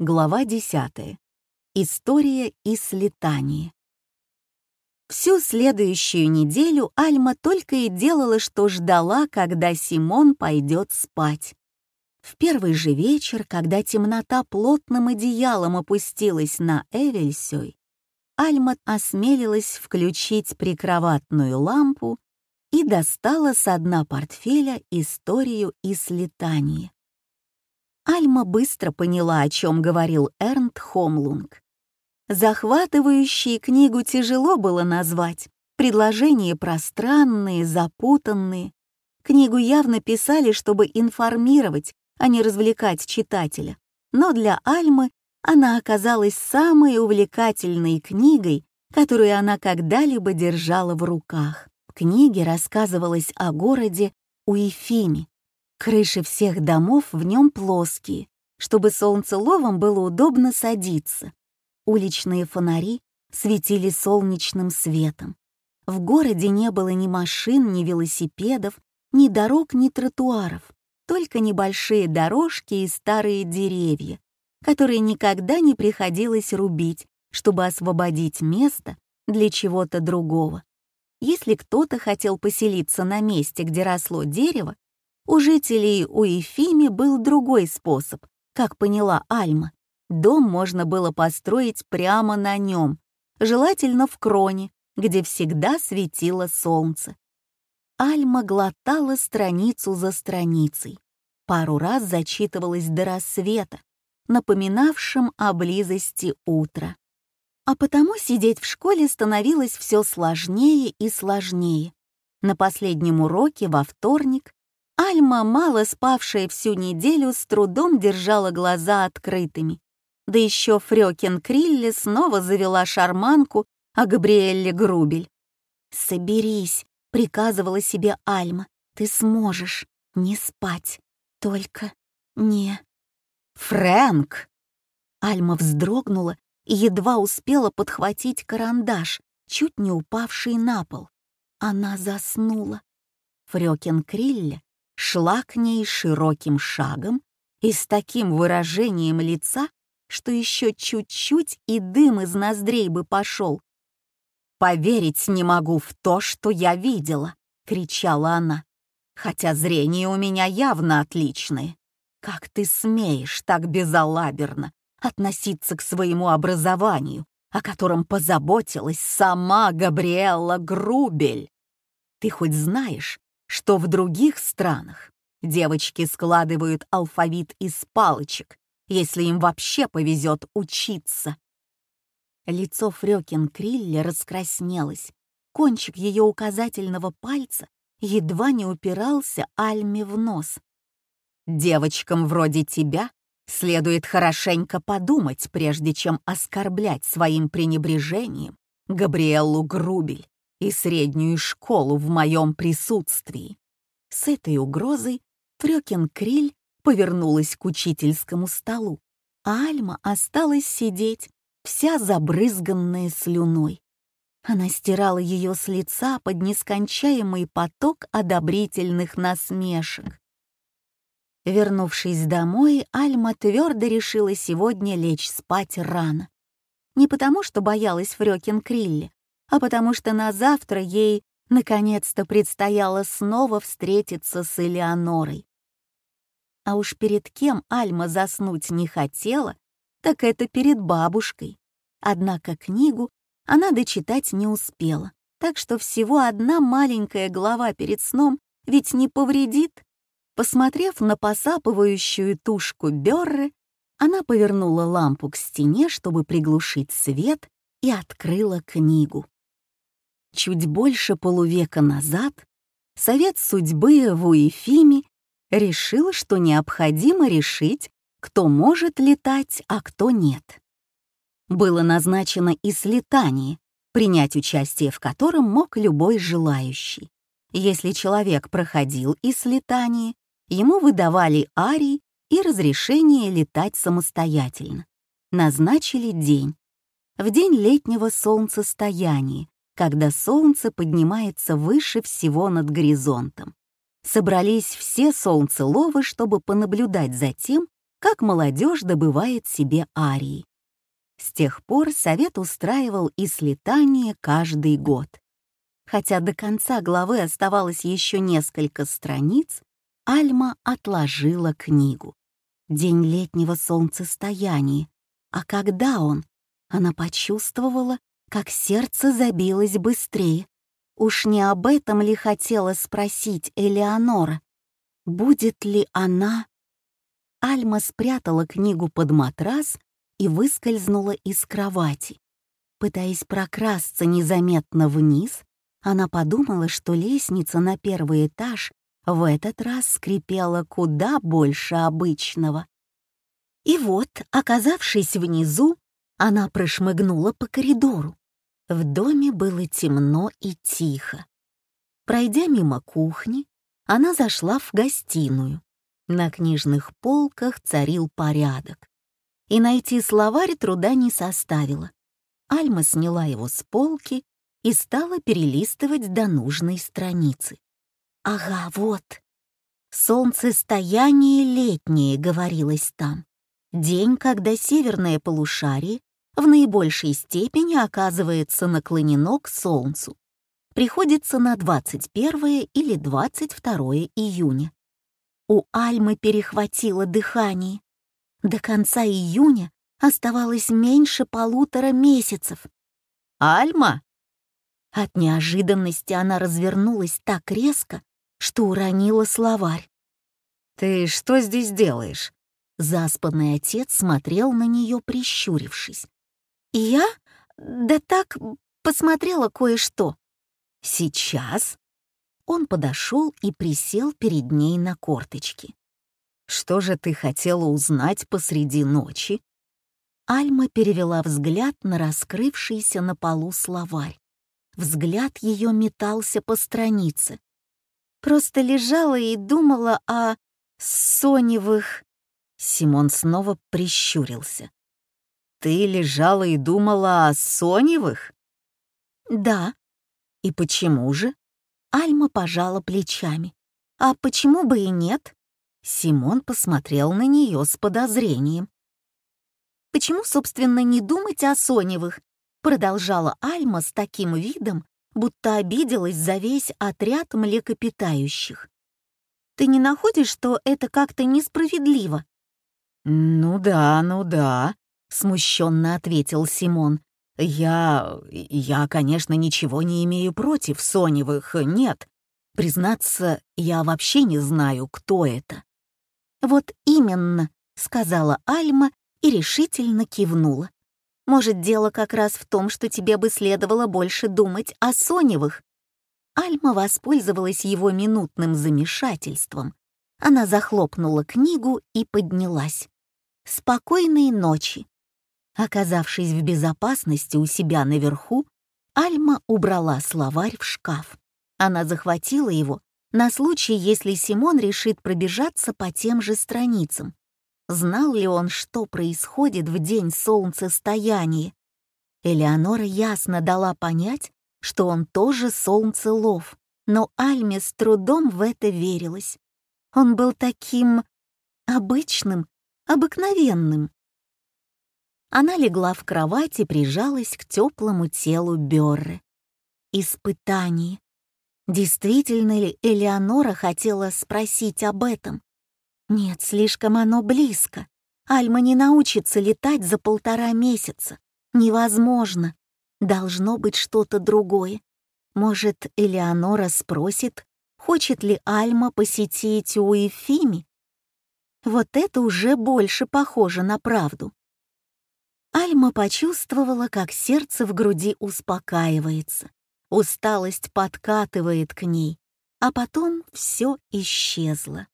Глава 10. История и слетание. Всю следующую неделю Альма только и делала, что ждала, когда Симон пойдет спать. В первый же вечер, когда темнота плотным одеялом опустилась на Эвельсёй, Альма осмелилась включить прикроватную лампу и достала с дна портфеля историю и слетание. Альма быстро поняла, о чем говорил Эрнт Хомлунг. Захватывающей книгу тяжело было назвать. Предложения пространные, запутанные. Книгу явно писали, чтобы информировать, а не развлекать читателя. Но для Альмы она оказалась самой увлекательной книгой, которую она когда-либо держала в руках. В книге рассказывалось о городе Уифиме, Крыши всех домов в нем плоские, чтобы солнцеловам было удобно садиться. Уличные фонари светили солнечным светом. В городе не было ни машин, ни велосипедов, ни дорог, ни тротуаров, только небольшие дорожки и старые деревья, которые никогда не приходилось рубить, чтобы освободить место для чего-то другого. Если кто-то хотел поселиться на месте, где росло дерево, у жителей Уэфими был другой способ, как поняла Альма. Дом можно было построить прямо на нем, желательно в кроне, где всегда светило солнце. Альма глотала страницу за страницей. Пару раз зачитывалась до рассвета, напоминавшим о близости утра. А потому сидеть в школе становилось все сложнее и сложнее. На последнем уроке во вторник Альма, мало спавшая всю неделю, с трудом держала глаза открытыми. Да еще Фрёкин Крилли снова завела шарманку о Габриэлле Грубель. «Соберись», — приказывала себе Альма, — «ты сможешь не спать, только не...» «Фрэнк!» Альма вздрогнула и едва успела подхватить карандаш, чуть не упавший на пол. Она заснула. Фрёкин Крилле шла к ней широким шагом и с таким выражением лица, что еще чуть-чуть и дым из ноздрей бы пошел. «Поверить не могу в то, что я видела!» — кричала она. «Хотя зрение у меня явно отличное. Как ты смеешь так безалаберно относиться к своему образованию, о котором позаботилась сама Габриэлла Грубель? Ты хоть знаешь, что в других странах девочки складывают алфавит из палочек, если им вообще повезет учиться. Лицо Фрёкин Крилли раскраснелось. Кончик ее указательного пальца едва не упирался Альме в нос. «Девочкам вроде тебя следует хорошенько подумать, прежде чем оскорблять своим пренебрежением Габриэллу Грубель и среднюю школу в моем присутствии. С этой угрозой Фрёкин Криль повернулась к учительскому столу, а Альма осталась сидеть, вся забрызганная слюной. Она стирала ее с лица под нескончаемый поток одобрительных насмешек. Вернувшись домой, Альма твердо решила сегодня лечь спать рано. Не потому, что боялась Фрёкин Крилли, а потому что на завтра ей наконец-то предстояло снова встретиться с Элеонорой. А уж перед кем Альма заснуть не хотела, так это перед бабушкой. Однако книгу она дочитать не успела, так что всего одна маленькая глава перед сном ведь не повредит. Посмотрев на посапывающую тушку Бёрры, она повернула лампу к стене, чтобы приглушить свет, и открыла книгу. Чуть больше полувека назад Совет судьбы в Уефиме решил, что необходимо решить, кто может летать, а кто нет. Было назначено и слетание, принять участие в котором мог любой желающий. Если человек проходил и слетание, ему выдавали арий и разрешение летать самостоятельно. Назначили день. В день летнего солнцестояния, когда солнце поднимается выше всего над горизонтом. Собрались все солнцеловы, чтобы понаблюдать за тем, как молодежь добывает себе арии. С тех пор совет устраивал и слетание каждый год. Хотя до конца главы оставалось еще несколько страниц, Альма отложила книгу. День летнего солнцестояния. А когда он? Она почувствовала, как сердце забилось быстрее. Уж не об этом ли хотела спросить Элеонора? Будет ли она... Альма спрятала книгу под матрас и выскользнула из кровати. Пытаясь прокрасться незаметно вниз, она подумала, что лестница на первый этаж в этот раз скрипела куда больше обычного. И вот, оказавшись внизу, она прошмыгнула по коридору. В доме было темно и тихо. Пройдя мимо кухни, она зашла в гостиную. На книжных полках царил порядок. И найти словарь труда не составило. Альма сняла его с полки и стала перелистывать до нужной страницы. Ага, вот. «Солнцестояние летнее», — говорилось там. День, когда северное полушарие в наибольшей степени оказывается наклонено к Солнцу. Приходится на 21 или 22 июня. У Альмы перехватило дыхание. До конца июня оставалось меньше полутора месяцев. «Альма!» От неожиданности она развернулась так резко, что уронила словарь. «Ты что здесь делаешь?» Заспанный отец смотрел на нее, прищурившись. «Я? Да так, посмотрела кое-что». «Сейчас?» Он подошел и присел перед ней на корточки. «Что же ты хотела узнать посреди ночи?» Альма перевела взгляд на раскрывшийся на полу словарь. Взгляд ее метался по странице. Просто лежала и думала о Соневых. Симон снова прищурился. «Ты лежала и думала о Соневых?» «Да». «И почему же?» Альма пожала плечами. «А почему бы и нет?» Симон посмотрел на нее с подозрением. «Почему, собственно, не думать о Соневых?» Продолжала Альма с таким видом, будто обиделась за весь отряд млекопитающих. «Ты не находишь, что это как-то несправедливо?» «Ну да, ну да», — смущенно ответил Симон. «Я... я, конечно, ничего не имею против Соневых, нет. Признаться, я вообще не знаю, кто это». «Вот именно», — сказала Альма и решительно кивнула. Может, дело как раз в том, что тебе бы следовало больше думать о Соневых. Альма воспользовалась его минутным замешательством. Она захлопнула книгу и поднялась. «Спокойной ночи». Оказавшись в безопасности у себя наверху, Альма убрала словарь в шкаф. Она захватила его на случай, если Симон решит пробежаться по тем же страницам. Знал ли он, что происходит в день солнцестояния? Элеонора ясно дала понять, что он тоже солнцелов, но Альме с трудом в это верилось. Он был таким обычным, обыкновенным. Она легла в кровать и прижалась к теплому телу Берры. Испытание. Действительно ли Элеонора хотела спросить об этом? Нет, слишком оно близко. Альма не научится летать за полтора месяца. Невозможно. Должно быть что-то другое. Может, Элеонора спросит, хочет ли Альма посетить Уэфими? Вот это уже больше похоже на правду. Альма почувствовала, как сердце в груди успокаивается. Усталость подкатывает к ней, а потом все исчезло.